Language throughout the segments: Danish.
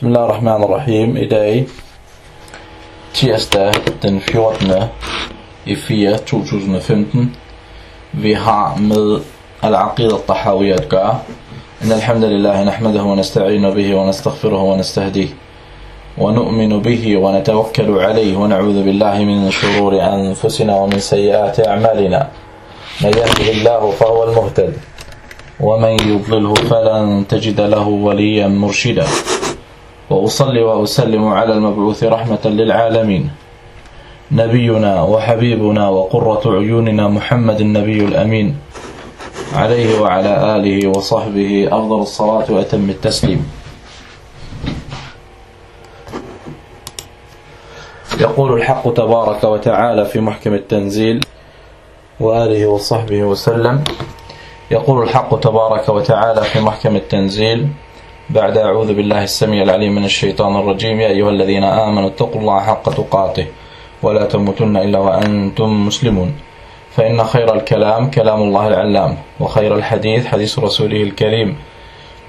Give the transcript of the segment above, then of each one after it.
Bismillahirrahmanirrahim. I dag, tirsdag den 14. i 4. 2015. Vi har med al-Tahawi at gøre. إن الحمد لله نحمده ونستعين به ونستغفره ونستهديه ونؤمن به ونتوكل عليه ونعوذ بالله من شرور أنفسنا ومن سيئات أعمالنا من يهده الله فهو المهتد ومن يضلله فلن تجد له وليا مرشدا وأصلي وأسلم على المبعوث رحمة للعالمين. نبينا وحبيبنا وقرة عيوننا محمد النبي الأمين. عليه وعلى آله وصحبه أفضل الصلاة وأتم التسليم. يقول الحق تبارك وتعالى في محكم التنزيل وآله وصحبه وسلم. يقول الحق تبارك وتعالى في محكم التنزيل بعد أعوذ بالله السميع العليم من الشيطان الرجيم. يا أيها الذين آمنوا اتقوا الله حق تقاته ولا تموتن إلا وأنتم مسلمون. فإن خير الكلام كلام الله العلام وخير الحديث حديث رسوله الكريم.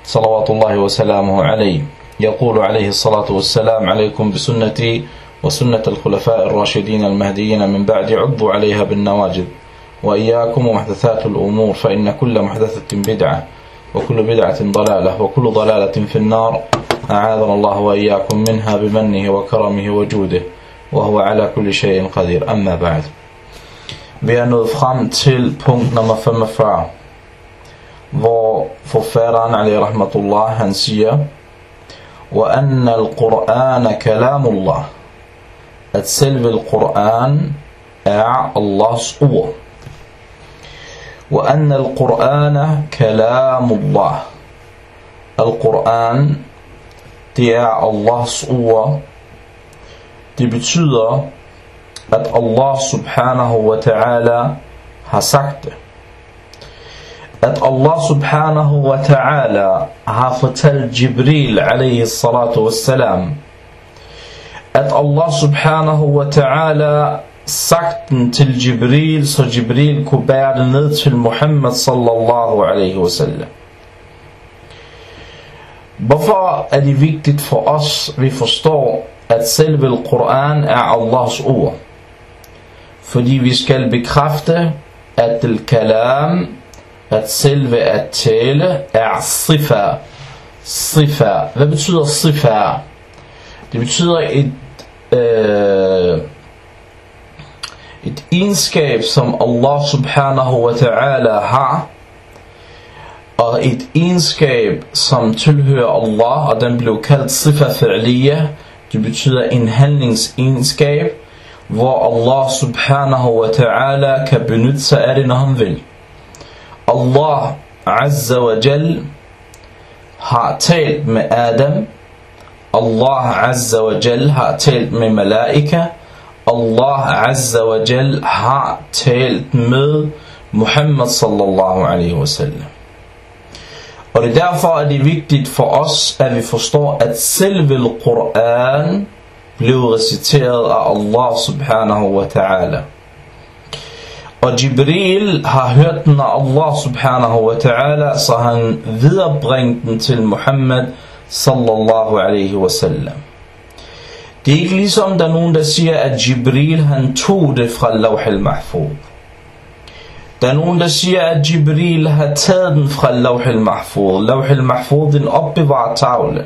صلوات الله وسلامه عليه. يقول عليه الصلاة والسلام عليكم بسنتي وسنة الخلفاء الراشدين المهديين من بعد عضوا عليها بالنواجذ. وإياكم ومحدثات الأمور فإن كل محدثة بدعة. وكل بدعة ضلالة وكل ضلالة في النار. أعاذنا الله وإياكم منها بمنه وكرمه وجوده وهو على كل شيء قدير. أما بعد. nået frem til punkt nummer 45, hvor forfatteren, Ali Rahmatullah, han siger, وَأَنَّ الْقُرْآنَ كَلَامُ اللَّهِ. selve Al-Quran er Allahs ord. وأن القرآن كلام الله القرآن det er Allahs ord det betyder at Allah subhanahu wa ta'ala har sagt det at Allah subhanahu wa ta'ala har fortalt Jibril alayhi salatu wassalam at Allah subhanahu wa ta'ala sagt den til Jibril, så Jibril kunne bære det ned til Muhammad sallallahu alaihi wasallam. Hvorfor er det vigtigt for os, vi forstår, at selve Koran er Allahs ord? Fordi vi skal bekræfte, at det kalam, at selve at tale, er sifa. Sifa. Hvad betyder sifa? Det betyder et... Øh, et egenskab, som Allah subhanahu wa ta'ala har, og et egenskab, som tilhører Allah, og den blev kaldt sifa fa'liya, det betyder en handlingsegenskab, hvor Allah subhanahu wa ta'ala kan benytte sig af det, når han vil. Allah azza wa jal har talt med Adam, Allah azza wa jal har talt med malaika, Allah Azza wa Jal har talt med Muhammad sallallahu alaihi wasallam. Og det er derfor, at det er vigtigt for os, at vi forstår, at selve Koran blev reciteret af Allah subhanahu wa ta'ala. Og Jibril har hørt den af Allah subhanahu wa ta'ala, så han viderebringte den til Muhammad sallallahu alaihi wasallam. Det er ikke ligesom der er nogen der siger at Jibril han tog det fra Lawh al-Mahfuz. Der er nogen der siger at Jibril har taget den fra Lawh al-Mahfuz. Lawh al-Mahfuz den opbevaret tavle.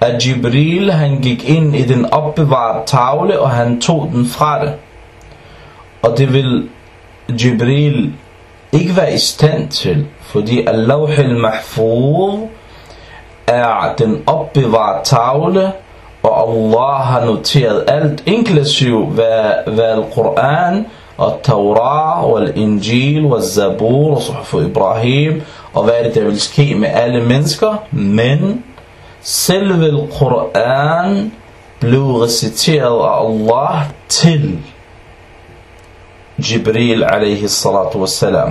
At Jibril han gik ind i den opbevaret tavle og han tog den fra det. Og det vil Jibril ikke være i stand til, fordi Lawh al-Mahfuz er den opbevaret tavle, og Allah har noteret alt, inklusiv hvad, hvad Al-Quran, og Torah, og Al-Injil, og Zabur, og Suhfu Ibrahim, og hvad er det, der vil ske med alle mennesker. Men selve Al-Quran blev reciteret af Allah til Jibril alaihi salatu wassalam.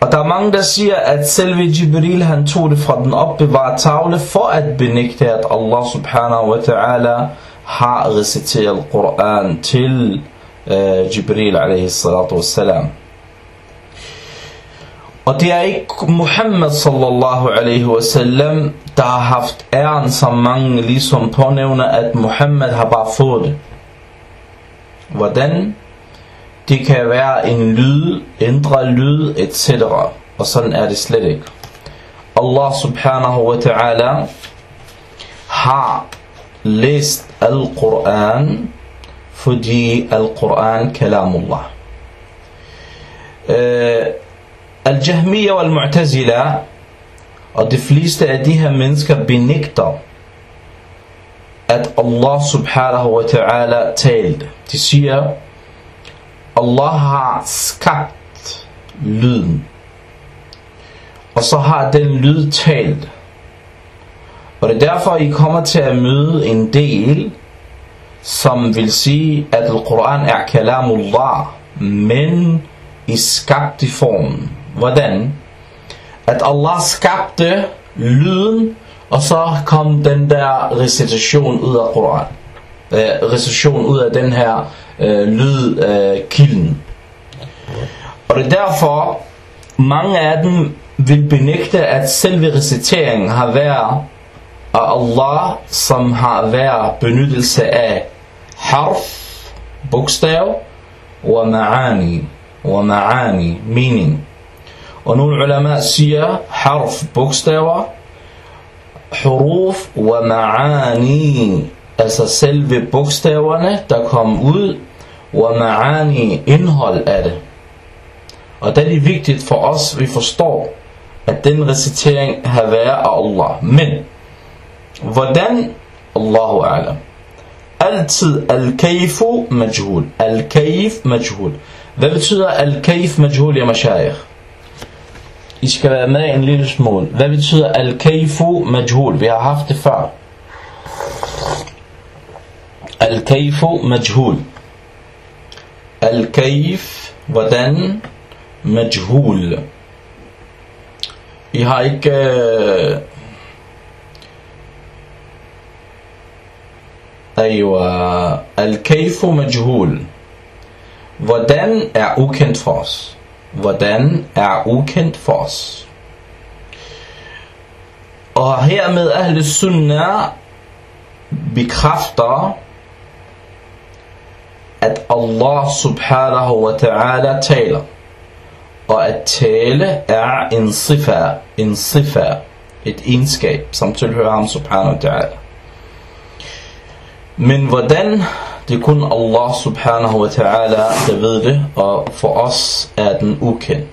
Og der er mange, der siger, at selve Jibril, han tog det fra den opbevarede tavle, for at benægte, at Allah subhanahu wa ta'ala har reciteret Koran til uh, Jibril alaihi salatu wassalam. Og det er ikke Muhammad sallallahu alaihi wasallam, der har haft æren, som mange ligesom pånævner, at Muhammad har bare fået det. Hvordan? Det kan være en lyd, ændre lyd, etc. Og sådan er det slet ikke. Allah subhanahu wa ta'ala har læst Al-Quran, fordi Al-Quran kalamullah. Uh, Al-Jahmiya og Al-Mu'tazila og de fleste af de her mennesker benægter at Allah subhanahu wa ta'ala talte. De siger, Allah har skabt lyden. Og så har den lyd talt. Og det er derfor, I kommer til at møde en del, som vil sige, at Al-Quran er kalamullah, men i skabt i formen. Hvordan? At Allah skabte lyden, og så kom den der recitation ud af Quran. Øh, recitation ud af den her øh, lydkilden. Øh, og det er derfor, mange af dem vil benægte, at selve reciteringen har været af Allah, som har været benyttelse af harf, bogstav, og ma'ani, og ma'ani, meaning. Og nogle ulama siger harf, bogstaver, huruf wa ma'ani, altså selve bogstaverne, der kom ud, wa ma'ani, indhold af det. Og det er vigtigt for os, vi forstår, at den recitering har været af Allah. Men, hvordan? Allahu a'lam. Altid al-kayfu majhul. Al-kayf majhul. Hvad betyder al-kayf majhul, ya mashayikh? I skal være med en lille smule. Hvad betyder al-kayfu majhul? Vi har haft det før. Al-kayfu majhul. Al-kayf, hvordan? Majhul. I har ikke... Øh... Aywa, al-kayfu majhul. Hvordan er ukendt for os? hvordan er ukendt for os. Og hermed Ahle Sunnah bekræfter, at Allah subhanahu wa ta'ala taler. Og at tale er en sifa, en sifa, et egenskab, som tilhører ham subhanahu wa ta'ala. Men hvordan det er kun Allah subhanahu wa ta'ala, der ved det, og for os er den ukendt.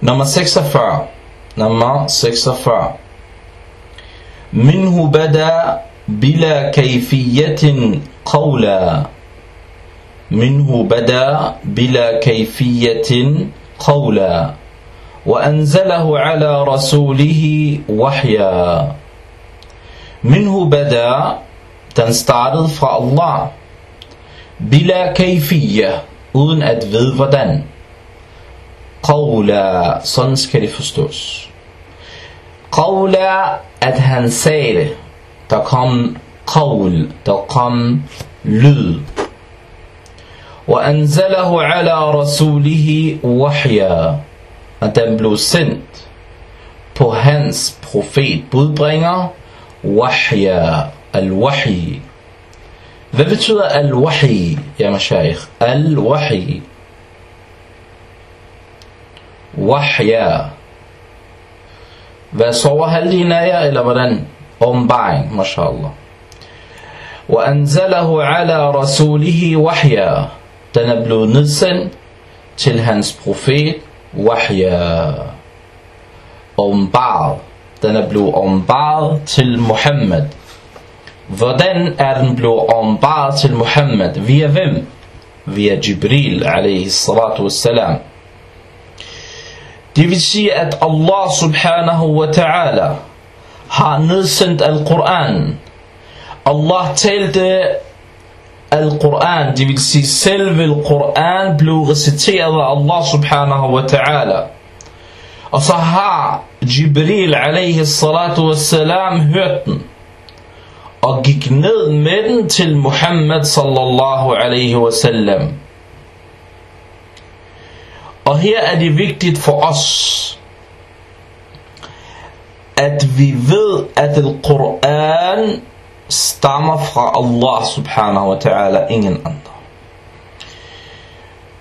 Nummer 46. Nummer 46. منه بدا بلا كيفية قولا. منه بدا بلا كيفية قولا. وأنزله على رسوله وحيا. منه بدا تنستعرض فالله بلا كيفية. أون أدفل ودن قولا. صنس كريفستوس قولا أدهن سير تقام der kom lyd. وأنزله على رسوله وحيا at den blev sendt på hans profet budbringer wahya Al-Wahi. Hvad betyder Al-Wahi, ja mashaykh? Al-Wahi. Wahya. Hvad sover halvdelen af jer, eller hvordan? Åbenbaring, mashallah. وأنزله على رسوله وحيا Den er blevet nedsendt til hans profet Wahya. Åbenbaret. Den er blevet åbenbaret til Muhammad Hvordan er den blevet åbenbaret til Muhammad? Via hvem? Via Jibril, alaihi salatu wassalam. Det vil sige, at Allah subhanahu wa ta'ala har nedsendt Al-Quran. Allah talte Al-Quran, det vil sige selve Al-Quran blev reciteret af Allah subhanahu wa ta'ala. Og så har Jibril alaihi salatu wassalam hørt den og gik ned med den til Muhammad sallallahu alaihi wasallam. Og her er det vigtigt for os, at vi ved, at Al-Quran stammer fra Allah subhanahu wa ta'ala, ingen andre.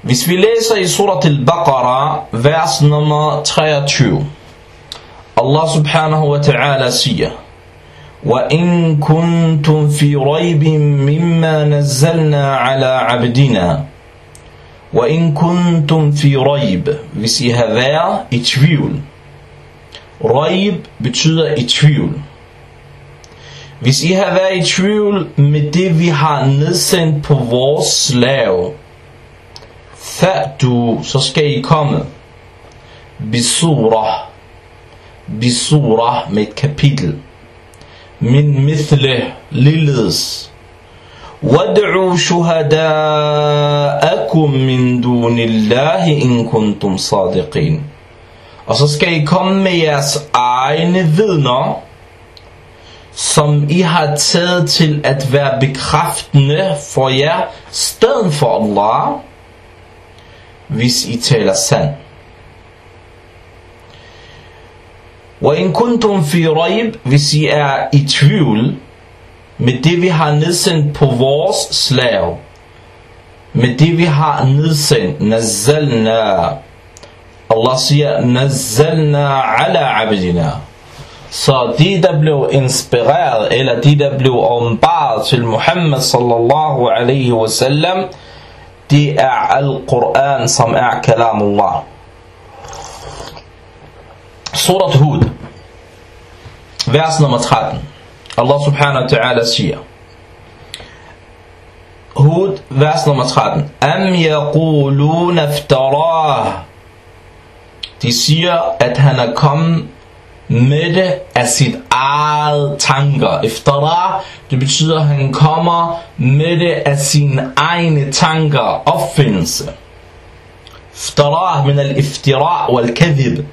Hvis vi læser i surat al-Baqarah, vers nummer 23, Allah subhanahu wa ta'ala siger, وَإِن كُنتُمْ فِي رَيْبٍ مِّمَّا نَزَّلْنَا عَلَى عَبْدِنَا وَإِن كُنتُمْ فِي رَيْبٍ Hvis I har været i tvivl. Røjb betyder i tvivl. Hvis I har været i tvivl med det, vi har nedsendt på vores slave, du, så skal I komme. Bisura. Bisura med et kapitel. Min mithle, lilledes. وادعوا شهداءكم من دون الله إن كنتم صادقين Og så skal I komme med jeres egne vidner, som I har taget til at være bekræftende for jer, stedet for Allah, hvis I taler sand. وَإِن كُنْتُمْ فِي رَيْب Hvis I er i tvivl med det vi har nedsendt på vores slave, med det vi har nedsendt, nazzalna. Allah siger, nazzalna ala abdina. Så de, der blev inspireret, eller de, der blev åbenbaret til Muhammad sallallahu alaihi wasallam, det er Al-Quran, som er kalamullah. Surat Hud, vers nummer 13. Allah subhanahu wa ta'ala siger, Hud, vers nummer 13. Am yaquluna iftarah. De siger, at han er kommet med det af sit eget tanker. Iftara, det betyder, at han kommer med det af sine egne tanker, opfindelse. Iftara min al-iftira wal-kadhib.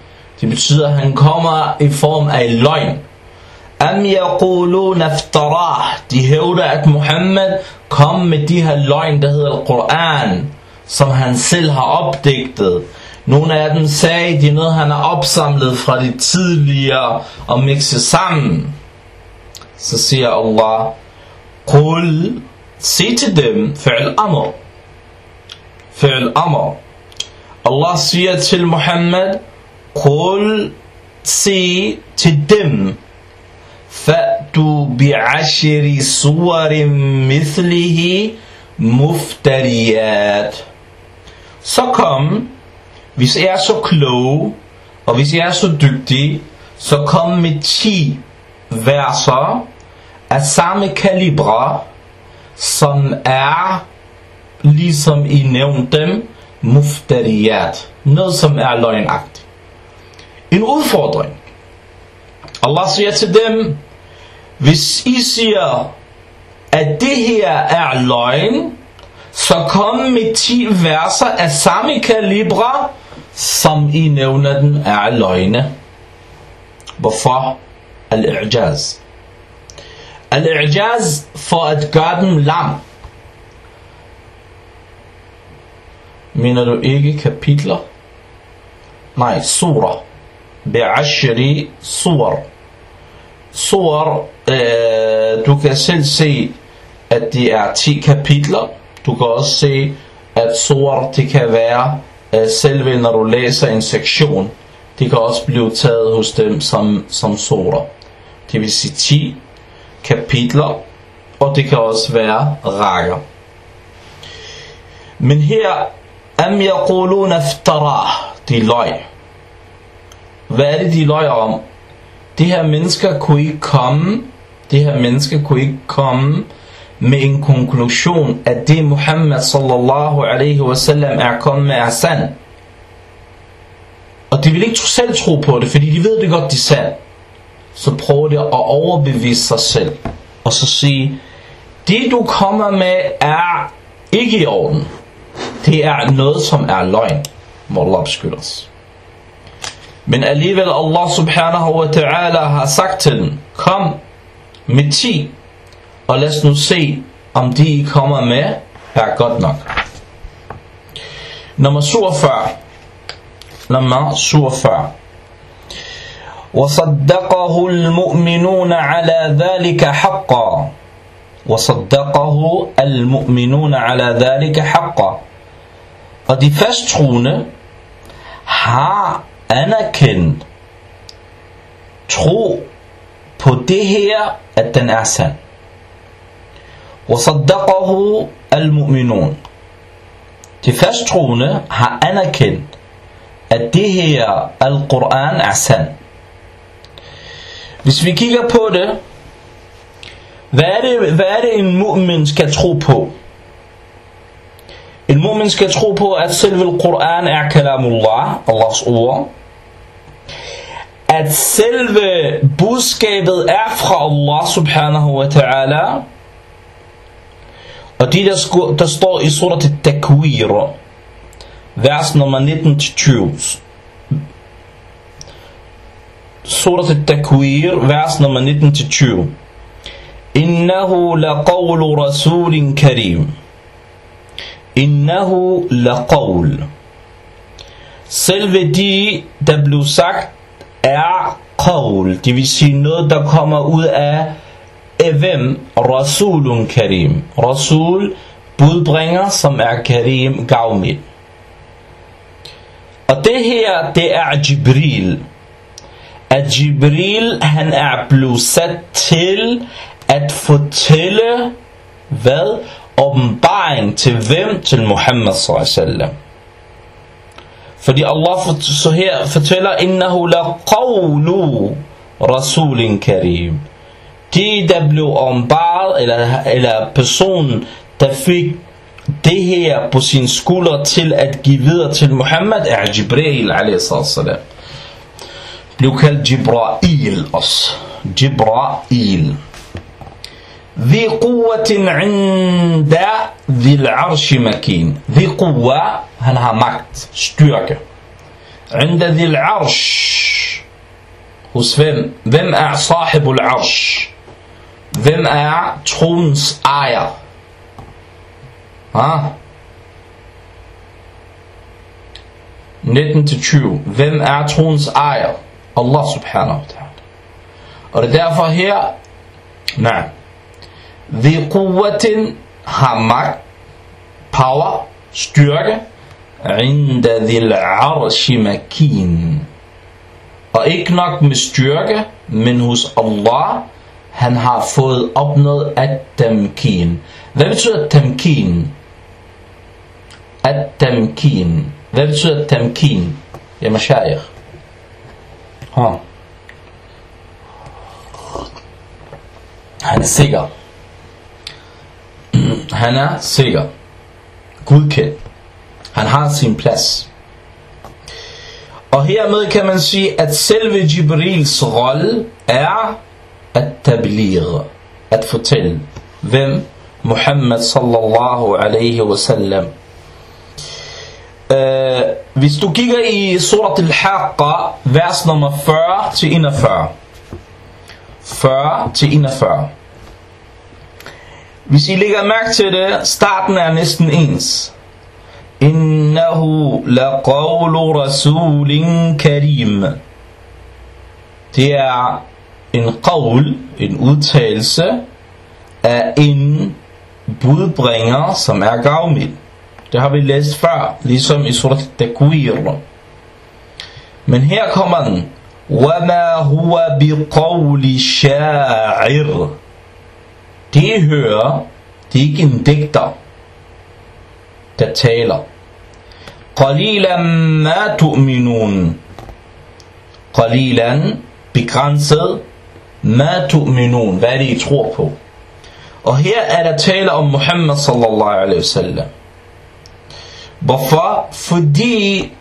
Det betyder, at han kommer i form af løgn. Am yaquluna iftarah. De hævder, at Muhammed kom med de her løgn, der hedder quran som han selv har opdigtet. Nogle af dem sagde, de er noget, han har opsamlet fra de tidligere og mixet sammen. Så siger Allah, Qul, sig til dem, fi'l amr. Fi'l amr. Allah siger til Muhammad, Qul, sig til dem, فأتوا بعشر صور مثله مفتريات Så kom, hvis I er så kloge, og hvis I er så dygtige, så kom med 10 verser af samme kalibre, som er, ligesom I nævnte dem, muftariyat. Noget som er løgnagtigt. En udfordring. Allah siger til dem, hvis I siger, at det her er løgn, så kom med 10 verser af samme kalibre, som I nævner den er løgne. Hvorfor? Al-i'jaz. Al-i'jaz for at gøre dem lam. Mener du ikke kapitler? Nej, surer. Be'ashri sur. Sur, øh, du kan selv se, at det er 10 kapitler. Du kan også se, at sur, det kan være Øh, at selve når du læser en sektion. Det kan også blive taget hos dem som, som sorter. Det vil sige 10 kapitler, og det kan også være rækker. Men her, am yaqulun aftara, de løg. Hvad er det, de løg om? Det her mennesker kunne ikke komme, det her mennesker kunne ikke komme med en konklusion, at det Muhammad sallallahu alaihi wasallam er kommet med er sand. Og de vil ikke selv tro på det, fordi de ved det godt, de selv. sand. Så prøv det at overbevise sig selv. Og så sige, det du kommer med er ikke i orden. Det er noget, som er løgn. Må Allah beskytte os. Men alligevel Allah subhanahu wa ta'ala har sagt til dem, kom med 10, og lad os nu se, om de I kommer med er godt nok. Nummer 47. nummer 47. وصدقه المؤمنون على ذلك حقا وصدقه المؤمنون على ذلك حقا Og de fasttroende har anerkendt tro på det her, at den er sand. وصدقه المؤمنون De fasttroende har anerkendt, at det her Al-Quran er sand. Hvis vi kigger på det, hvad er det, hvad er det en mu'min skal tro på? En mu'min skal tro på, at selve Al-Quran er kalamullah, Allahs ord. At selve budskabet er fra Allah subhanahu wa ta'ala. Og det der, der står i surat al-Takwir, vers nummer 19-20. Surat al-Takwir, vers nummer 19-20. إنه لقول رسول كريم إنه لقول Selve de, der blev sagt, er qawl. Det vil sige noget, der kommer ud af, af hvem? Rasulun Karim. Rasul, budbringer, som er Karim, gavmild. Og det her, det er Jibril. At Jibril, han er blevet sat til at fortælle, hvad? Åbenbaring til hvem? Til Muhammad sallallahu Fordi Allah så her fortæller, innahu la qawlu rasulin karim De, der blev åbenbaret, eller, eller personen, der fik det her på sin skulder til at give videre til Muhammad, er Jibril a.s. Blev kaldt Jibrail også. Jibrail. ذي قوة عند ذي العرش مكين ذي قوة han magt, styrke عند ذي العرش hos hvem? Hvem er sahibul arsh? Hvem er trons ejer? Ah. 19-20. Hvem er trons ejer? Allah subhanahu wa ta'ala. Og det er derfor her, nej, ذي قوة har magt, power, styrke, عند ذي العرش makin. Og ikke nok med styrke, men hos Allah, han har fået opnået at-tamkin. Hvad betyder tamkin? At-tamkin. Hvad betyder tamkin? Ja, mashayikh. Ha. Han er sikker. Han er sikker. Gudkendt. Han har sin plads. Og hermed kan man sige, at selve Jibrils rolle er at tablir, at fortælle, hvem Muhammad sallallahu alaihi wasallam. Uh, øh, hvis du kigger i surat al-Haqqa, vers nummer 40 til 41. 40 til 41. Hvis I lægger mærke til det, starten er næsten ens. Innahu laqawlu rasulin karim. Det er en qawl, en udtalelse af en budbringer, som er gavmild. Det har vi læst før, ligesom i surat Takwir. Men her kommer den. وَمَا هُوَ بِقَوْلِ شَاعِرٍ det hører, det er ikke en digter, der taler. Qalilan ma tu'minun. Qalilan, begrænset, ma tu'minun. Hvad er det, I tror på? Og her er der tale om Muhammad sallallahu alaihi wasallam. Hvorfor? Fordi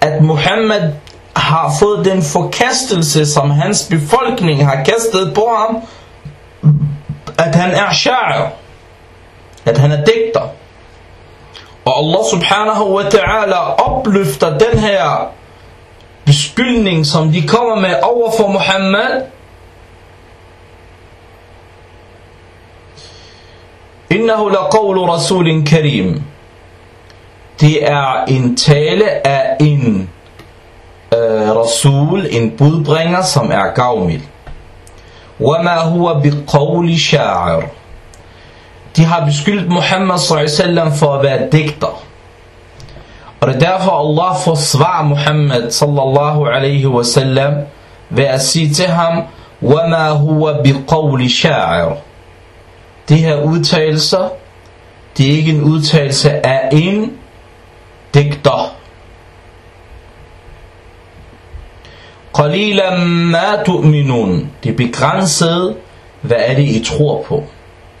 at Muhammad har fået den forkastelse, som hans befolkning har kastet på ham, at han er sha'ar, at han er digter. Og Allah subhanahu wa ta'ala opløfter den her beskyldning, som de kommer med over for Muhammad. Innahu laqawlu rasulin karim. Det er en tale af en øh, rasul, en budbringer, som er gavmild. وَمَا هُوَ بِقَوْلِ شَاعِرٍ De har beskyldt Muhammad sallallahu for at være digter. Og det er derfor Allah forsvarer Muhammad sallallahu alaihi wasallam ved at sige til ham, وَمَا هُوَ بِقَوْلِ شَاعِرٍ de her udtalelser, det er ikke en udtalelse af en digter. Qalila ma tu'minun. Det er begrænset, hvad er det, I tror på?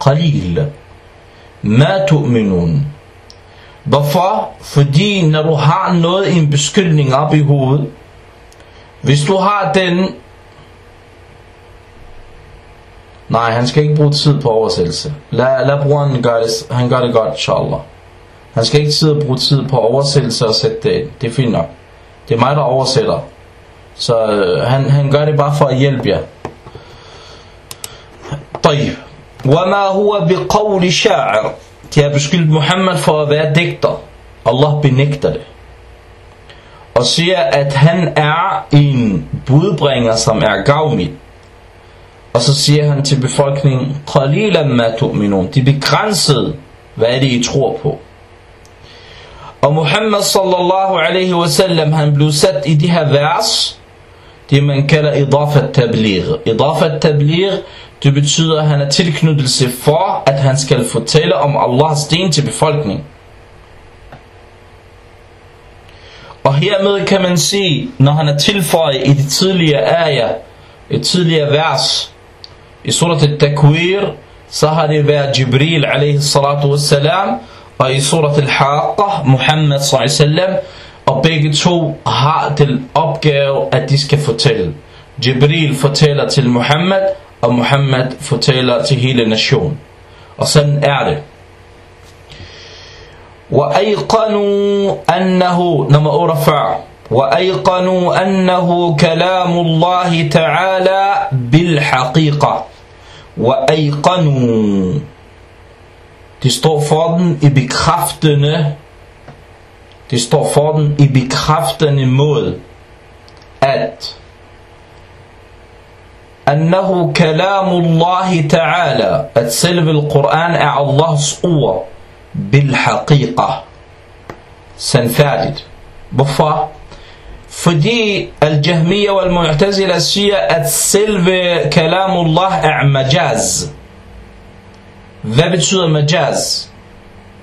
Qalila. Ma tu'minun. Hvorfor? Fordi når du har noget i en beskyldning op i hovedet, hvis du har den Nej, han skal ikke bruge tid på oversættelse. Lad, lad brugeren gøre det, han gør det godt, inshallah. Han skal ikke sidde og bruge tid på oversættelse og sætte det ind. Det er fint nok. Det er mig, der oversætter. Så øh, han, han gør det bare for at hjælpe jer. طيب وما هو بقول شاعر de har beskyldt Muhammad for at være digter. Allah benægter det. Og siger, at han er en budbringer, som er gavmild. Og så siger han til befolkningen, قَلِيلًا مَا تُؤْمِنُونَ De er begrænset, hvad er det, I tror på. Og Muhammad sallallahu alaihi wasallam, han blev sat i de her vers, det man kalder idafat tabligh. Idafat tabligh, det betyder, at han er tilknyttelse for, at han skal fortælle om Allahs sten til befolkningen. Og hermed kan man se, når han er tilføjet i de tidligere ayah, et tidligere vers, i surat har det været Jibril alaihi salatu wassalam, og i surat al-Haqqa, Muhammad wasallam, og begge to har den opgave, at de skal fortælle. Jibril fortæller til Muhammad, og Muhammad fortæller til hele nationen. Og sådan er det. وأيقنوا أنه نمبر 48 وأيقنوا أنه كلام الله تعالى بالحقيقة وأيقنوا Det står for den i bekræftende Det står for den i bekræftende måde at أنه كلام الله تعالى at selve القرآن er Allahs ord بالحقيقة sandfærdigt hvorfor? Fordi al-Jahmiya wal-Mu'tazila siger at selve kalamullah er majaz hvad betyder majaz?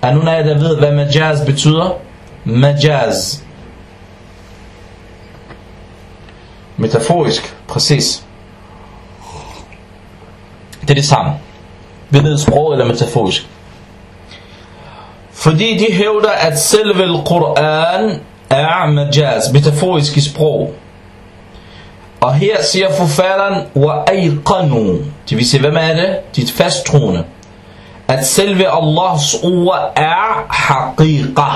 er nogen af jer der ved hvad majaz betyder? majaz metaforisk, præcis det er det samme. Ved sprog eller metaforisk. Fordi de hævder, at selve Koran er majaz, metaforisk i sprog. Og her siger forfatteren, وَأَيْقَنُوا Det vil sige, hvem er det? Dit fasttroende. At selve Allahs ord er haqiqa.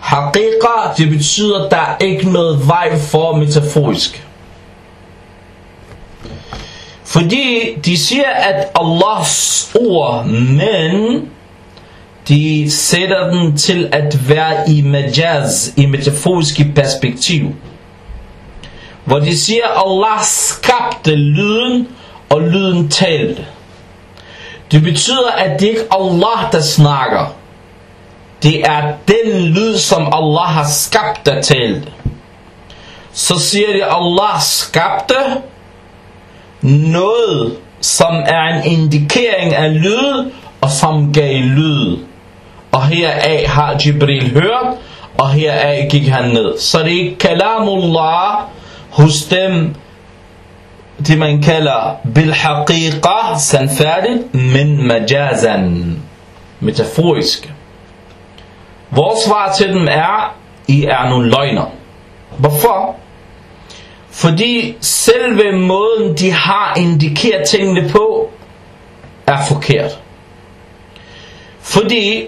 Haqiqa, det betyder, at der er ikke noget vej for metaforisk. Fordi de siger, at Allahs ord, men de sætter den til at være i majaz, i metaforiske perspektiv. Hvor de siger, Allah skabte lyden, og lyden talte. Det betyder, at det ikke er Allah, der snakker. Det er den lyd, som Allah har skabt, der talte. Så siger de, at Allah skabte, noget, som er en indikering af lyd, og som gav lyd. Og heraf har Jibril hørt, og heraf gik han ned. Så det er kalamullah hos dem, det man kalder bilhaqiqa, sandfærdigt, men majazan, metaforisk. Vores svar til dem er, I er nogle løgner. Hvorfor? Fordi selve måden, de har indikeret tingene på, er forkert. Fordi,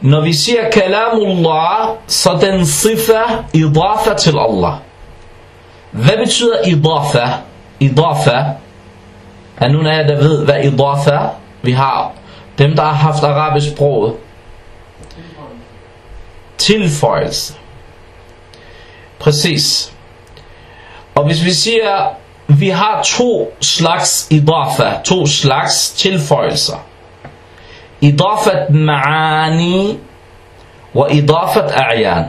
når vi siger kalamullah, så den sifa idafa til Allah. Hvad betyder idafa? Idafa. Er nogen af jer, der ved, hvad idafa? Vi har dem, der har haft arabisk sprog. Tilføjelse. Præcis. Og hvis vi siger, vi har to slags idafa, to slags tilføjelser. Idafat ma'ani og idafat a'yan.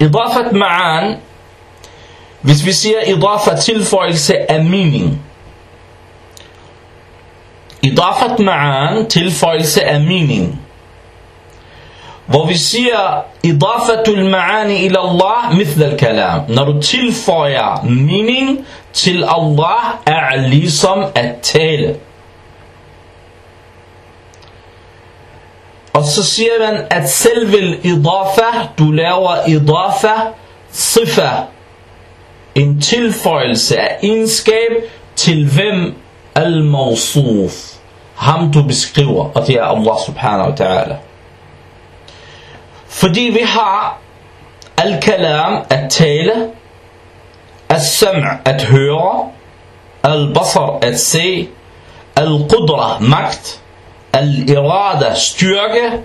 Idafat ma'an, hvis vi siger idafat tilføjelse af mening. Idafat ma'an, tilføjelse af mening. Hvor vi siger, idafatul ma'ani ila Allah, mithl al-kalam. Når du tilføjer mening til Allah, er ligesom at tale. Og så siger man, at selve idafa, du laver idafa, sifa, en tilføjelse af egenskab til hvem al-mawsuf, ham du beskriver, og det er Allah subhanahu wa ta'ala. Fordi vi har al-kalam, at tale, al-sam' at høre, al-basar at se, al-qudra magt, al-irada styrke.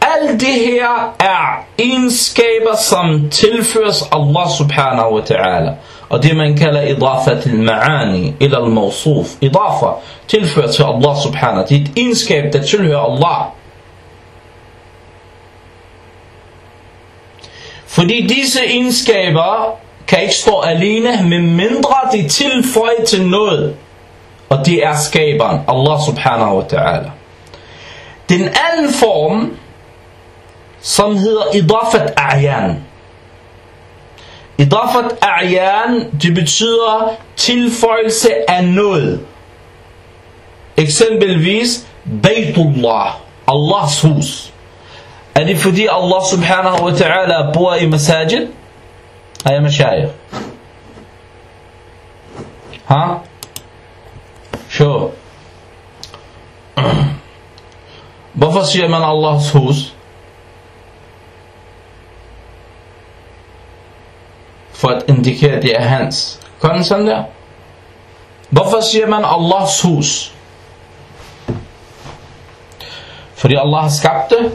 Alt det her er egenskaber, som tilføres Allah subhanahu wa ta'ala. Og det man kalder idafat al-ma'ani, eller al-mawsuf. Idrafa, tilført til Allah subhanahu. Det er et egenskab, der tilhører Allah. Fordi disse egenskaber kan ikke stå alene, med mindre de tilføjer til noget. Og det er skaberen, Allah subhanahu wa ta'ala. Den anden form, som hedder idafat a'yan. Idafat a'yan, det betyder tilføjelse af noget. Eksempelvis, Baytullah, Allahs hus. Er det fordi Allah subhanahu wa ta'ala bor i masajid? Aya mashayikh. Ha? Sure. Hvorfor siger man Allahs hus? For at indikere, at det er hans. Kan sådan der? Hvorfor siger man Allahs hus? Fordi Allah har skabt det,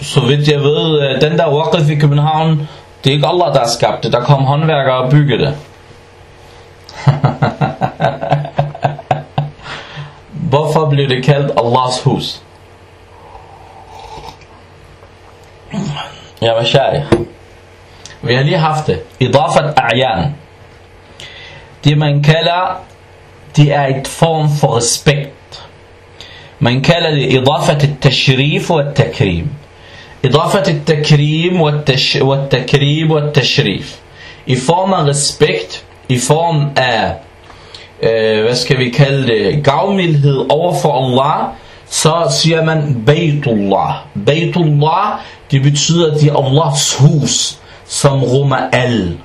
så vidt jeg ved, øh, den der waqif i København, det er ikke Allah, der har skabt det. Der kom håndværkere og byggede det. Hvorfor blev det kaldt Allahs hus? Ja, hvad Vi har lige haft det. Idafat a'yan. Det man kalder, det er et form for respekt. Man kalder det idafat al-tashrif og al-takrim. إضافة التكريم والتش والتكريم والتشريف i form af respekt, i form af, øh, hvad skal vi kalde det, gavmildhed over for Allah, så siger man Baytullah. Baytullah, det betyder, at det er Allahs hus, som rummer alle.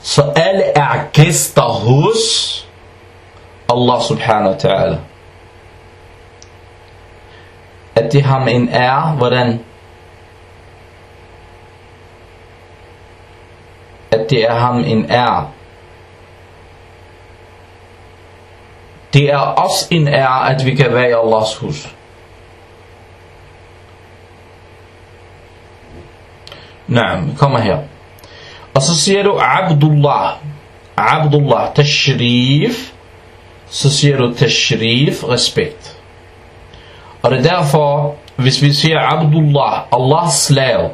Så alle er gæster hos Allah subhanahu wa ta'ala. At det ham en er, hvordan at det er ham en er. Det er også en er, at vi kan være i Allahs hus. Naam, kommer her. Og så siger du Abdullah. Abdullah, tashrif. Så siger du tashrif, respekt. Og det er derfor, hvis vi siger Abdullah, Allahs slave,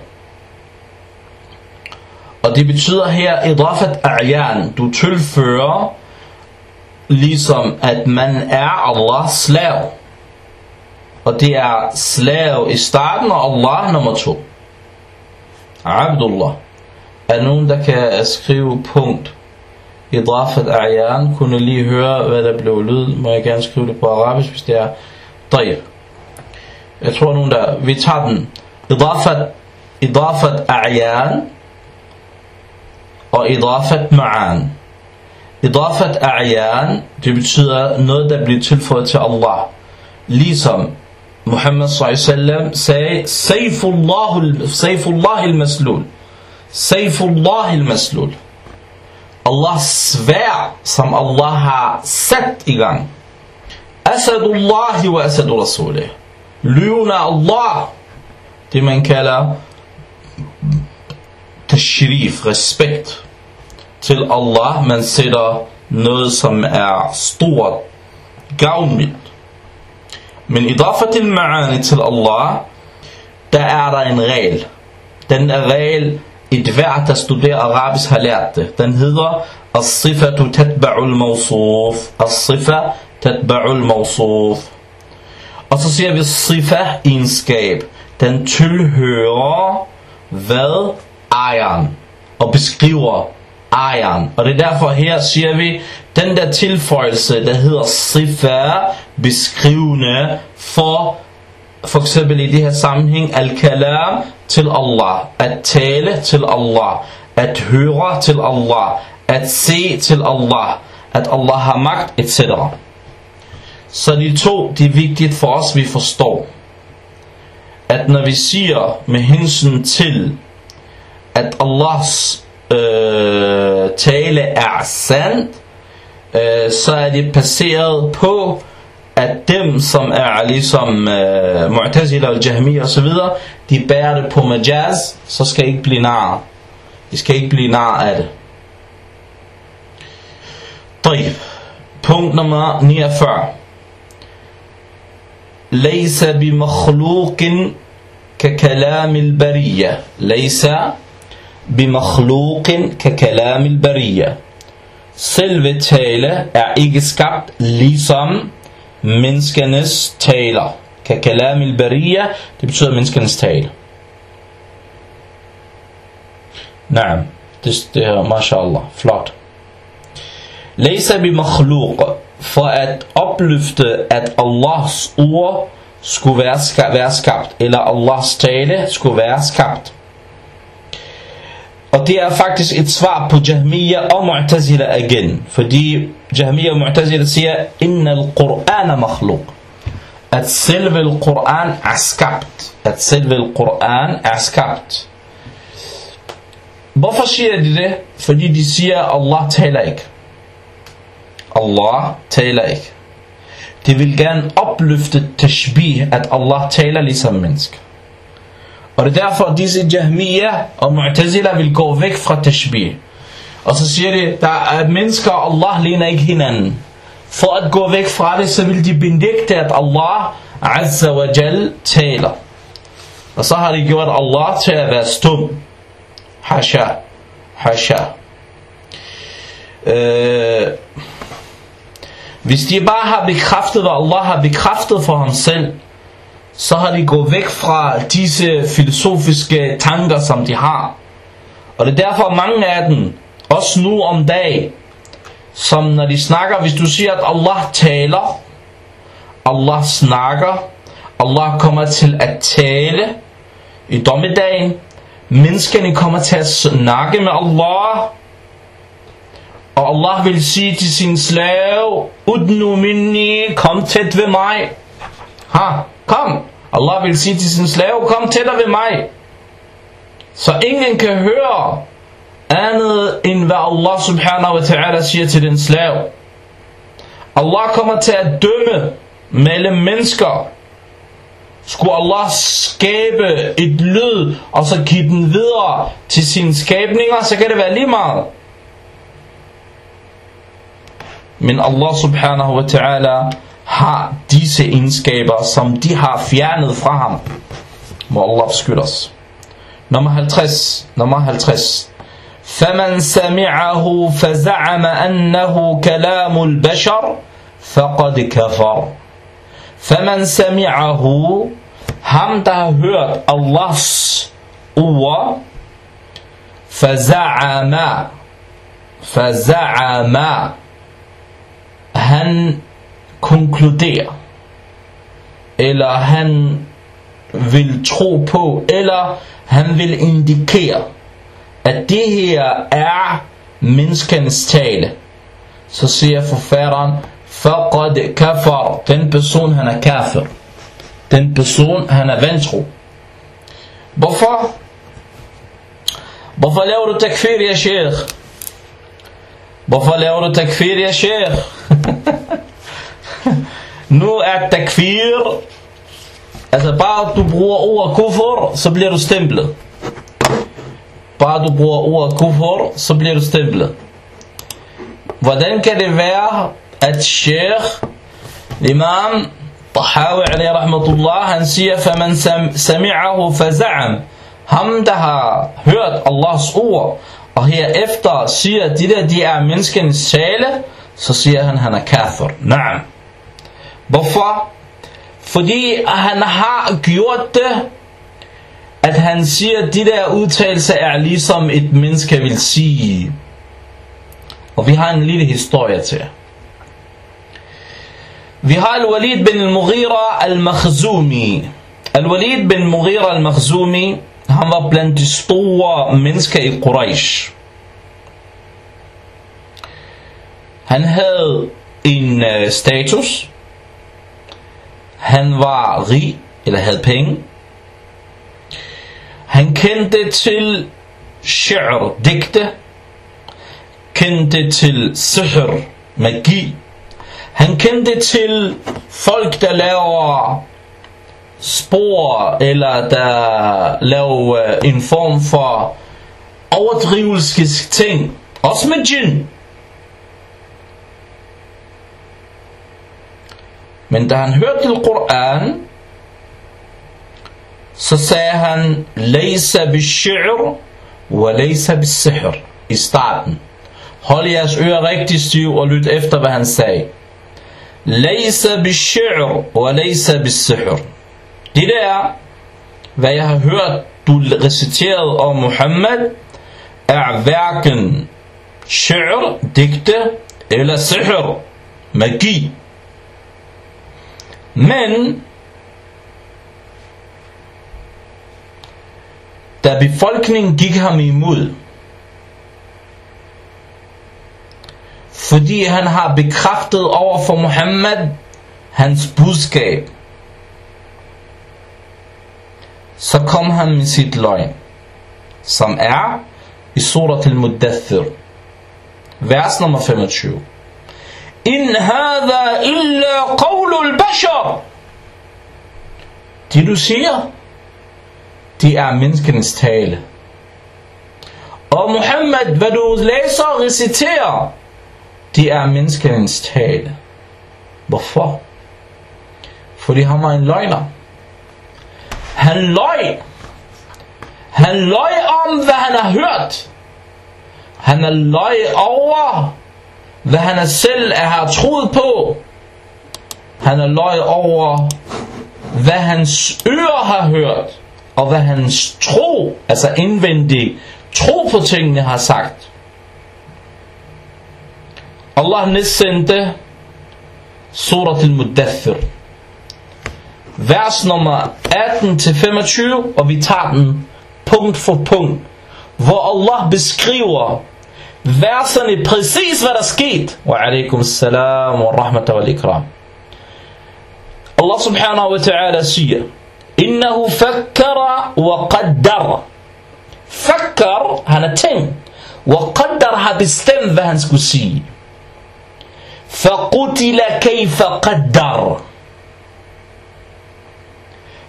og det betyder her, idafat a'yan, du tilfører, ligesom at man er Allahs slave. Og det er slave i starten, og Allah nummer to. Abdullah. Er nogen, der kan skrive punkt? Idafat a'yan, kunne lige høre, hvad der blev lyd. Må jeg gerne skrive det på arabisk, hvis det er. dayr. Jeg tror nogen der, vi tager den. Idafat, idrafat a'yan, og idafat ma'an. Idafat a'yan, det betyder noget, der bliver tilføjet til Allah. Ligesom Muhammad sallam sagde, Saifullah al-Maslul. Saifullah al-Maslul. Allahs svær, som Allah har sat i gang. Asadullahi wa asadu rasulih. Lyvende Allah, det man kalder tashrif, respekt. til Allah. Man sætter noget, som er stort, gavnligt. Men i al-ma'ani til Allah, der er der en regel. Den er regel, et hver, der studerer arabisk, har lært det. Den hedder As-sifatu tatba'ul mawsuf. As-sifa tatba'ul mawsuf. Og så siger vi sifa egenskab. Den tilhører hvad? Ejeren. Og beskriver ejeren. Og det er derfor her siger vi, den der tilføjelse, der hedder sifa, beskrivende for for eksempel i det her sammenhæng, al-kalam til Allah, at tale til Allah, at høre til Allah, at se til Allah, at Allah har magt, etc. Så de to, det er vigtigt for os, vi forstår, at når vi siger med hensyn til, at Allahs øh, tale er sandt, øh, så er det baseret på, at dem, som er ligesom øh, Mu'tazila og Jahmiya osv., de bærer det på majaz, så skal I ikke blive nar. De skal ikke blive nar af det. طيب punkt nummer 49 ليس بمخلوق ككلام البرية ليس bimakhluqin kakalam al-bariya. Selve tale er ikke skabt ligesom menneskenes taler. Kakalam al-bariya, det betyder menneskenes tale. Naam, det, det her, mashallah, flot. Læser vi makhluq, for at opløfte, at Allahs ord skulle være, ska være skabt, eller Allahs tale skulle være skabt. Og det er faktisk et svar på Jahmiya og Mu'tazila igen. Fordi Jahmiya og Mu'tazila siger, Inna al-Qur'an makhluk. At selve al-Qur'an er skabt. At selve al-Qur'an er skabt. Hvorfor siger de det? Fordi de siger, at Allah taler ikke. Allah taler ikke. De vil gerne opløfte tashbih, at Allah taler ligesom mennesker. Og det er derfor, at disse Jahmiya og Mu'tazila vil gå væk fra tashbih. Og så siger de, der er mennesker og Allah ligner ikke hinanden. For at gå væk fra det, så vil de benægte, at Allah Azza wa Jal taler. Og så har de gjort Allah til at være stum. Hasha. Hasha. Øh, hvis de bare har bekræftet, hvad Allah har bekræftet for ham selv, så har de gået væk fra disse filosofiske tanker, som de har. Og det er derfor mange af dem, også nu om dag, som når de snakker, hvis du siger, at Allah taler, Allah snakker, Allah kommer til at tale i dommedagen, menneskene kommer til at snakke med Allah, og Allah vil sige til sin slave, Udnu minni, kom tæt ved mig. Ha, kom. Allah vil sige til sin slave, kom tættere ved mig. Så ingen kan høre andet end hvad Allah subhanahu wa ta'ala siger til den slave. Allah kommer til at dømme mellem mennesker. Skulle Allah skabe et lyd, og så give den videre til sine skabninger, så kan det være lige meget. Men Allah subhanahu wa ta'ala har disse egenskaber, som de har fjernet fra ham. Må Allah beskytte os. Nummer 50. Nummer 50. فمن سمعه فزعم أنه كلام البشر فقد كفر فمن سمعه ham der har hørt Allahs ord فزعم فزعم han konkluderer, eller han vil tro på, eller han vil indikere, at det her er menneskens tale, så siger forfatteren, faqad kafar, den person han er kafir, den person han er vantro. Hvorfor? Hvorfor laver du takfir, ja sheikh? Hvorfor laver du takfir, ja sheikh? nu er takfir, altså bare du bruger ordet kufur, så bliver du stemplet. Bare du bruger ordet kufur, så bliver du stemplet. hvordan kan det være, at Sheikh Imam Tahawi alayhi rahmatullah, han siger, فَمَنْ سَمِعَهُ فَزَعَمْ Ham, der har hørt Allahs ord, og herefter siger, at de der, de er menneskenes tale, så siger han, han er kafir. Nej. Hvorfor? Fordi han har gjort det, at han siger, at de der udtalelser er ligesom et menneske vil sige. Og vi har en lille historie til. Vi har Al-Walid bin al-Mughira al-Makhzumi. Al-Walid bin Mughira al-Makhzumi, han var blandt de store mennesker i Quraysh. Han havde en uh, status. Han var rig, eller havde penge. Han kendte til shi'r, digte. Kendte til sihr, magi. Han kendte til folk, der laver spor, eller der laver øh, en form for overdrivelske ting. Også med djinn. Men da han hørte til Koran, så sagde han, Læsa bishir, wa laysa bi-sihr, i starten. Hold jeres ører rigtig stiv og lyt efter, hvad han sagde. Læsa bishir, wa laysa bi-sihr. Det der, hvad jeg har hørt, du reciterede om Muhammad, er hverken shi'r, digte, eller sihr, magi. Men da befolkningen gik ham imod, fordi han har bekræftet over for Muhammad hans budskab, så kom han med sit løgn, som er i surat al-Muddathir, vers nummer 25. In hadha illa qawlul bashar. Det du siger, det er menneskenes tale. Og Muhammad, hvad du læser og reciterer, det er menneskenes tale. Hvorfor? Fordi han var en løgner. Han løg. Han løg om, hvad han har hørt. Han er løg over, hvad han selv er har troet på. Han er løg over, hvad hans ører har hørt, og hvad hans tro, altså indvendig tro på tingene har sagt. Allah nedsendte surat al-Muddathir, vers nummer 18-25, og vi tager den punkt for punkt, hvor Allah beskriver verserne præcis, hvad der skete. Wa alaikum salam wa rahmatu wa ikram. Allah subhanahu wa ta'ala siger, Innahu fakkara wa qaddar. Fakkar, han er tænkt. Wa qaddar har bestemt, hvad han skulle sige. فقتل كيف قدر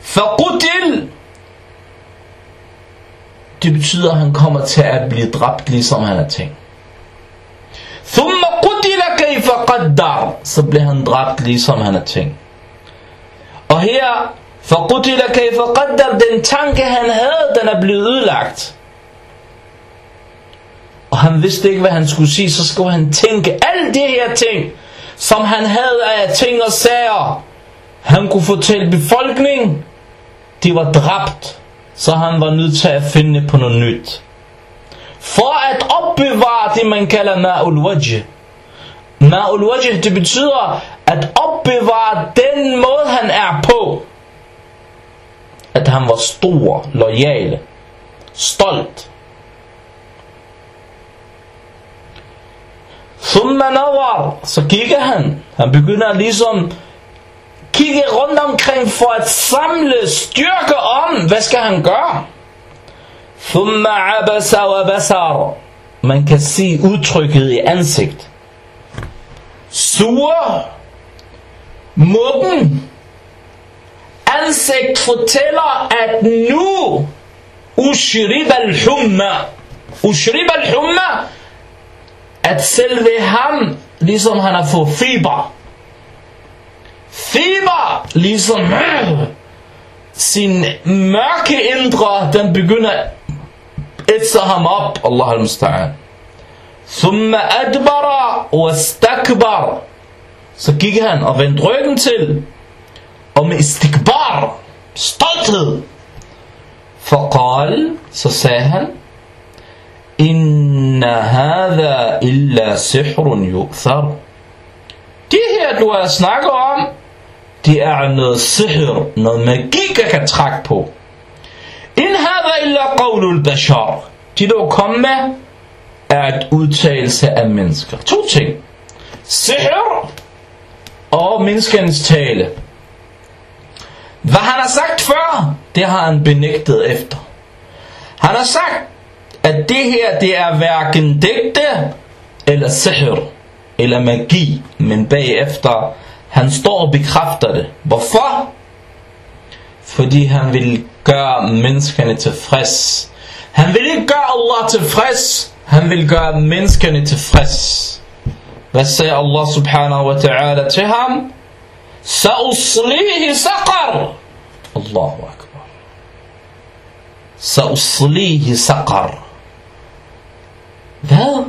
فقتل Det betyder, at han kommer til at blive dræbt, ligesom han har tænkt. ثم قتل كيف قدر Så bliver han dræbt, ligesom han har tænkt. Og her, فقتل كيف قدر, den tanke han havde, den er blevet ødelagt. Og han vidste ikke, hvad han skulle sige, så skulle han tænke alle de her ting, som han havde af ting og sager. Han kunne fortælle befolkningen, de var dræbt, så han var nødt til at finde på noget nyt. For at opbevare det, man kalder ma'ul wajh. Ma'ul wajh, det betyder at opbevare den måde, han er på. At han var stor, lojal, stolt. Thumma nawar, så kigger han. Han begynder ligesom kigge rundt omkring for at samle styrke om, hvad skal han gøre? Thumma abasa wa basar. Man kan se udtrykket i ansigt. Sur, muggen, ansigt fortæller, at nu ushrib al-humma. Ushrib al-humma, at selve ham, ligesom han har fået feber, feber, ligesom hmm, sin mørke indre, den begynder It's ham op, Allah al-Musta'an. Thumma adbara wa stakbar. Så gik han og vendte ryggen til. Og med istikbar, stolthed. Faqal, så sagde han, Inna hadha illa sihrun yu'thar. Det her, du har snakket om, det er noget sihr, noget magi, jeg kan trække på. Eller qawlul bashar. Det lå komme med, er et udtalelse af mennesker. To ting. Sihr og menneskernes tale. Hvad han har sagt før, det har han benægtet efter. Han har sagt, at det her, det er hverken digte eller sihr eller magi, men bagefter, han står og bekræfter det. Hvorfor? Fordi han vil gøre menneskerne tilfreds. Han vil ikke gøre Allah tilfreds, han vil gøre menneskerne tilfreds. Hvad sagde Allah subhanahu wa ta'ala til ham? سأصليه سقر الله أكبر سأصليه سقر Hvad?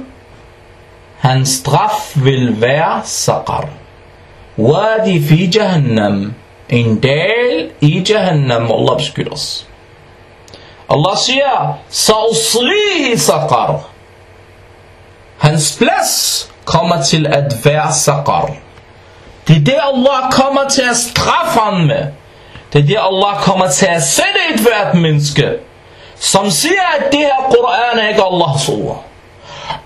Hans straf vil være saqar. Wadi fi jahannam. En dal i jahannam. Allah beskytter os. Allah siger, Sa'uslihi saqar. Hans plads kommer til at være saqar. Det er det Allah kommer til at straffe ham med. Det er det Allah kommer til at sætte et hvert menneske, som siger, at det her Koran er ikke Allahs ord.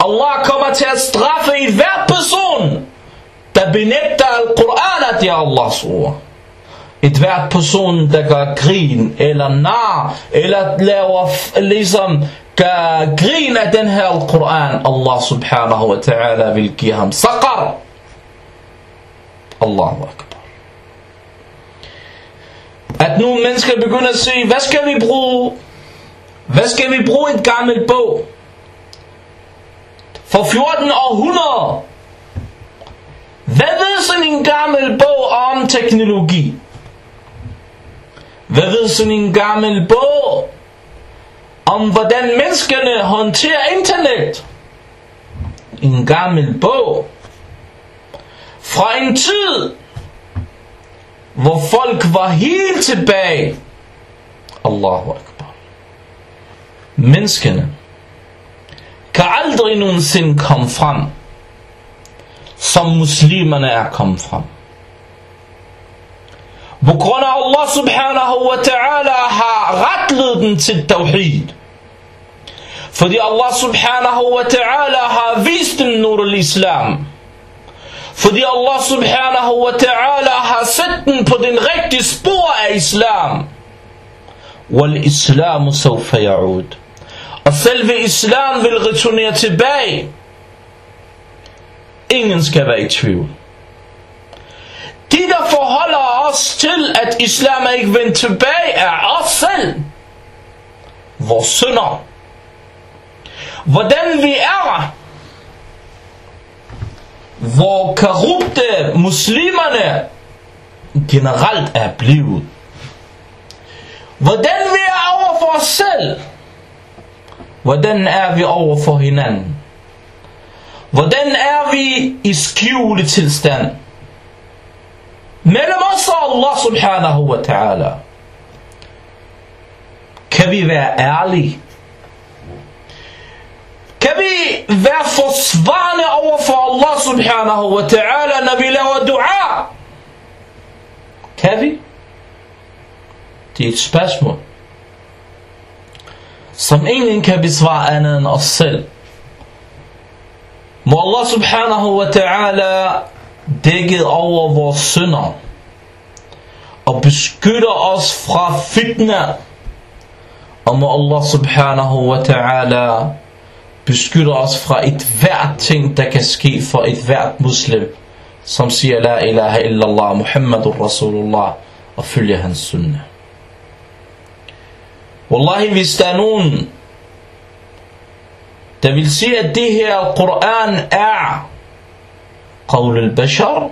Allah kommer til at straffe et hvert person, der benægter Al-Quran, at det er Allahs ord. Et hvert person, der gør grin, eller nar, eller laver ligesom gør grin af den her Koran, Allah subhanahu wa ta'ala vil give ham sakar. Allahu Akbar. At nu mennesker begynder at sige, hvad skal vi bruge? Hvad skal vi bruge et gammelt bog? For 14 århundreder. Hvad ved sådan en gammel bog om teknologi? Hvad ved sådan en gammel bog om hvordan menneskene håndterer internet? En gammel bog fra en tid, hvor folk var helt tilbage. Allahu Akbar. Menneskene kan aldrig nogensinde komme frem, som muslimerne er kommet frem. På grund af Allah subhanahu wa ta'ala har retlet den til tawhid. Fordi Allah subhanahu wa ta'ala har vist dem nur al-islam. Fordi Allah subhanahu wa ta'ala har sat den på den rigtige spor af islam. Wal islamu sawfa ya'ud. Og selve islam vil returnere tilbage. Ingen skal være i tvivl. De der forholder os til at islam er ikke vendt tilbage er os selv. Vores sønder. Hvordan vi er hvor korrupte muslimerne generelt er blevet. Hvordan vi er over for os selv. Hvordan er vi over for hinanden. Hvordan er vi i skjule tilstand. Og Allah subhanahu wa ta'ala. Kan vi være ærlige? Kan vi være forsvarende over Allah subhanahu wa ta'ala, når vi laver dua? Kan vi? Det er et spørgsmål, som ingen kan besvare andet end os selv. Må Allah subhanahu wa ta'ala dækket over vores synder og beskytter os fra fitna. Og må Allah subhanahu wa ta'ala beskytter os fra et hvert ting, der kan ske for et hvert muslim, som siger La ilaha illallah Muhammadur Rasulullah og følger hans sunna. Wallahi, hvis der er nogen, der vil sige, at det her Koran er qawl al-bashar,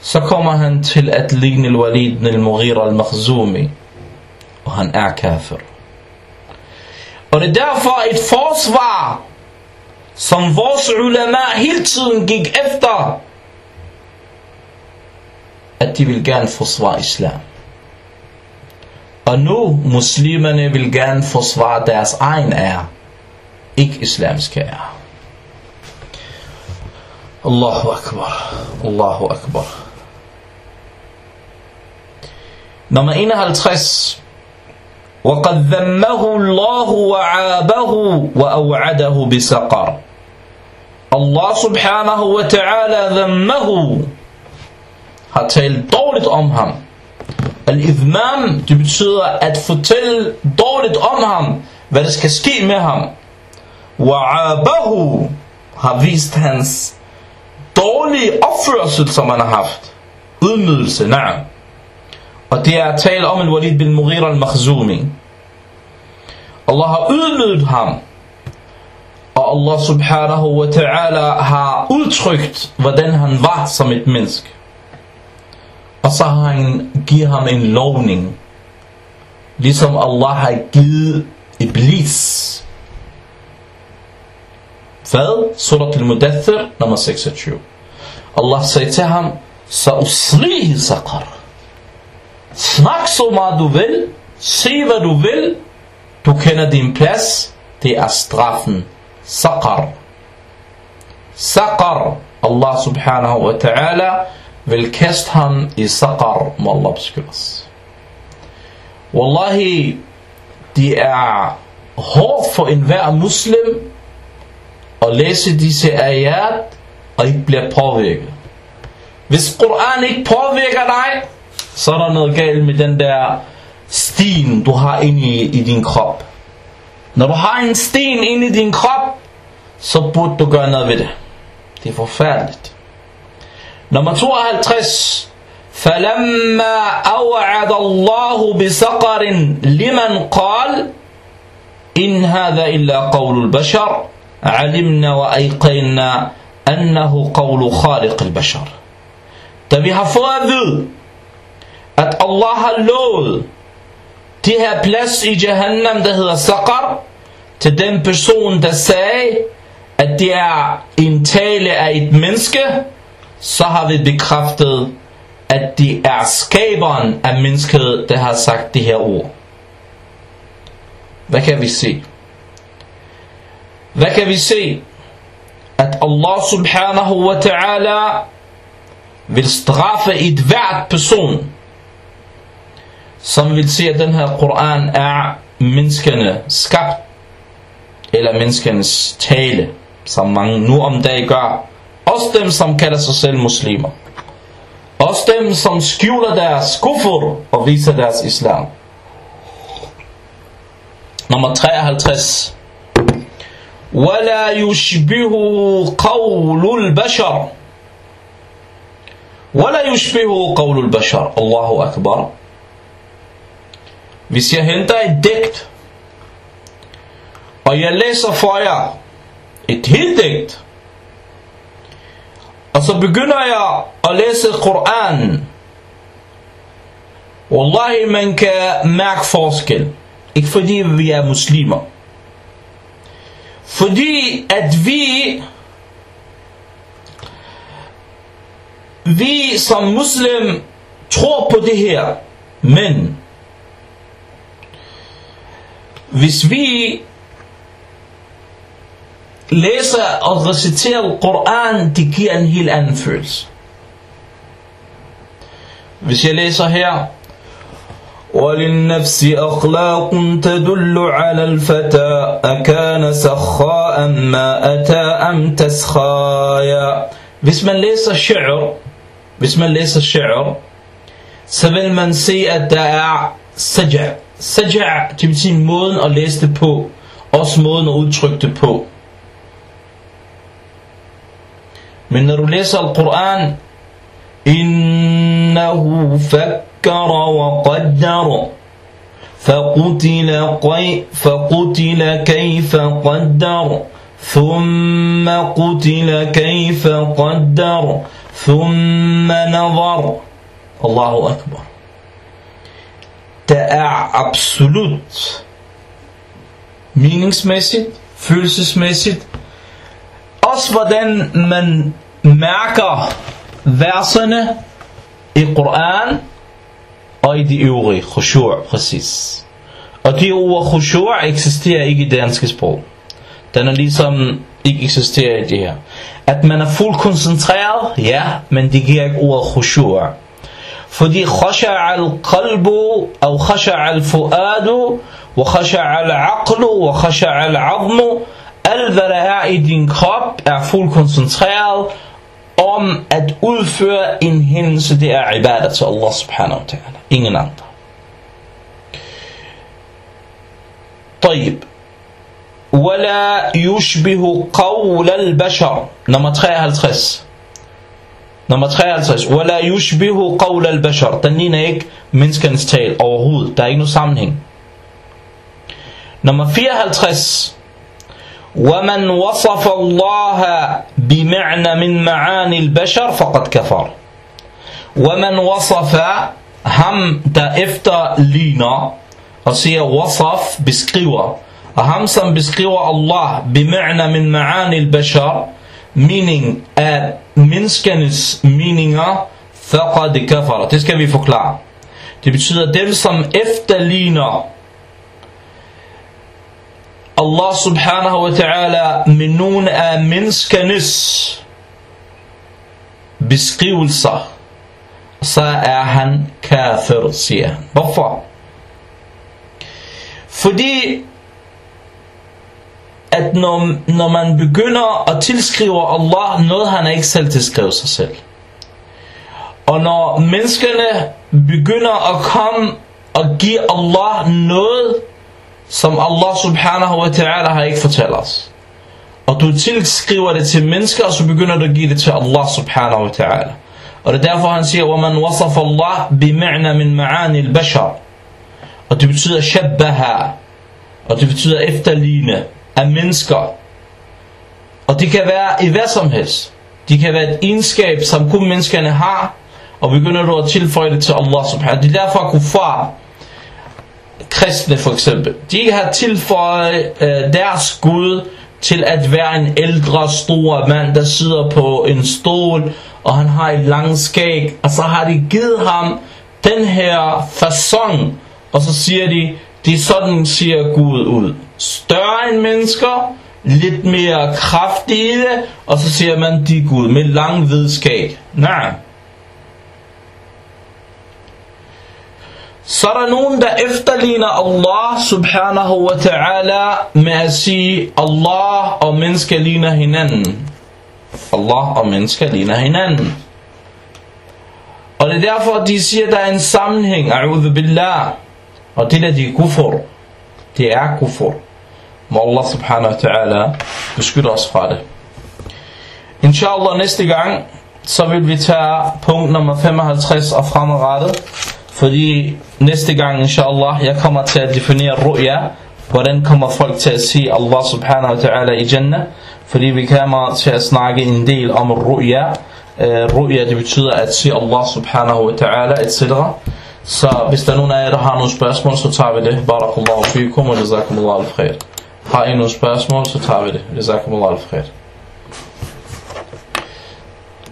så kommer han til at ligne al-Walid ibn al-Mughira al-Makhzumi, og han er kafir. Og det er derfor et forsvar, som vores ulama hele tiden gik efter, at de vil gerne forsvare islam. Og nu muslimerne vil gerne forsvare deres egen ære, ikke islamsk ære. الله أكبر الله أكبر. نما إنا هل وقد ذمه الله وعابه وأوعده بسقر. الله سبحانه وتعالى ذمه. حتى يلطولت أمهم الإذمام تبتصير أتفتل دولت أمهم ودسكسكي مهم وعابه. Har vist dårlige opførsel, som han har haft. Udmydelse, nej. Og det er at tale om al-Walid bin Mughira al-Makhzumi. Allah har ydmyget ham. Og Allah subhanahu wa ta'ala har udtrykt, hvordan han var som et menneske. Og så har han givet ham en lovning. Ligesom Allah har givet Iblis. فل سورة المدثر نما سيكساتشيو الله سيتهم سأصليه سقر. سمك سو ما دو ويل سي ما دو ويل دو كنا دين بلاس دي استرافن سقر سقر الله سبحانه وتعالى ويل كست هم اي سقر ما الله بسكرس والله دي اع هوف فور ان وير مسلم at læse disse ayat og ikke bliver påvirket. Hvis Koran ikke påvirker dig, så er der noget galt med den der sten, du har inde i, i din krop. Når du har en sten inde i din krop, så burde du gøre noget ved det. Det er forfærdeligt. Nummer 52. فلما أوعد الله بسقر لمن قال إن هذا إلا قول البشر علمنا وأيقنا أنه قول خالق البشر Da vi har fået at vide, at Allah har lovet de her plads i Jahannam, der hedder Saqar, til den person, der sagde, at det er en tale af et menneske, så har vi bekræftet, at det er skaberen af mennesket, der har sagt det her ord. Hvad kan vi se? Hvad kan vi se? At Allah subhanahu wa ta'ala vil straffe et hvert person, som vil se, at den her Koran er menneskene skabt, eller menneskenes tale, som mange nu om dagen gør. Også dem, som kalder sig selv muslimer. Også dem, som skjuler deres kufur og viser deres islam. Nummer 53. ولا يشبه قول البشر ولا يشبه قول البشر الله أكبر Hvis jeg henter et digt, og jeg læser for jer et helt digt, og så begynder jeg at læse Koran, Wallahi, man kan mærke forskel. Ikke fordi vi er muslimer. Fordi at vi vi som muslim tror på det her, men hvis vi læser og reciterer Koran, det giver en helt anden følelse. Hvis jeg læser her, وللنفس أخلاق تدل على الفتى أكان سخاء ما أتى أم تسخايا. بسم ليس الشعر بسم ليس الشعر. سبل من سيئة داع سجع. سجع تبتي مودن أو ليست بو أو مودن أو تشركت بو من رليس القرآن إنه فك wa qaddara, فقتل, قي فقتل كيف قدر ثم قتل كيف قدر ثم نظر الله أكبر Der er absolut meningsmæssigt, følelsesmæssigt, også hvordan man mærker verserne i Koran og i de øvrige, khushu' præcis. Og de ord khushu' eksisterer ikke i danske sprog. Den er ligesom ikke eksisterer i det her. At man er fuldt koncentreret, ja, men det giver ikke ordet khushu'. Fordi khasha'a al-qalbu, og khasha'a al-fuadu, og khasha'a al-aqlu, og khasha'a al-azmu, alt hvad der er i din krop er fuldt koncentreret om at udføre en hændelse, det er ibadah til Allah subhanahu wa ta'ala. ingen طيب. ولا يشبه قول البشر. نمبر 53 نمبر تخس؟ ولا يشبه قول البشر. تنين هيك menneskens tal أو der تاينو سامنين noget فيها هل تخس؟ ومن وصف الله بمعنى من معاني البشر فقد كفر. ومن وصف ham der efterligner og siger wasaf beskriver og ham som beskriver Allah bima'na min ma'ani al-bashar mening af menneskenes meninger faqad kafara det skal vi forklare det betyder dem som efterligner Allah subhanahu wa ta'ala med nogle af menneskenes beskrivelser så er han kafir, siger han. Hvorfor? Fordi at når, når man begynder at tilskrive Allah noget, han ikke selv tilskriver sig selv. Og når menneskerne begynder at komme og give Allah noget, som Allah subhanahu wa ta'ala har ikke fortalt os. Og du tilskriver det til mennesker, og så begynder du at give det til Allah subhanahu wa ta'ala. Og det er derfor han siger, وَمَنْ وَصَفَ اللَّهِ بِمَعْنَ مِنْ مَعَانِ الْبَشَرِ Og det betyder shabbaha. Og det betyder efterligne af mennesker. Og det kan være i hvad som helst. Det kan være et egenskab, som kun menneskerne har, og begynder du at tilføje det til Allah subhanahu Det er derfor kuffar, kristne for eksempel, de har tilføjet øh, deres Gud til at være en ældre, stor mand, der sidder på en stol, og han har et langt skæg, og så har de givet ham den her fasong, og så siger de, de sådan siger Gud ud. Større end mennesker, lidt mere kraftige, og så siger man, de Gud med lang hvid skæg. Nej. Så er der nogen, der efterligner Allah subhanahu wa ta'ala med at sige, Allah og mennesker ligner hinanden. Allah og mennesker ligner hinanden. Og det er derfor, de siger, at der er en sammenhæng, a'udhu billah. Og det der, de er kufur. Det er kufur. Må Allah subhanahu wa ta'ala beskytte os fra det. Inshallah næste gang, så vil vi tage punkt nummer 55 og fremadrettet. Fordi næste gang, inshallah, jeg kommer til at definere ru'ya. Hvordan kommer folk til at se Allah subhanahu wa ta'ala i Jannah? Fordi vi kommer til at snakke en del om ru'ya. Uh, ru'ya det betyder at se Allah subhanahu wa ta'ala, etc. Så hvis der er nogen af jer, der har nogle spørgsmål, så tager vi det. Barakallahu fikum og jazakumullahu al-khair. Har I nogle spørgsmål, så tager vi det. Jazakumullahu al-khair.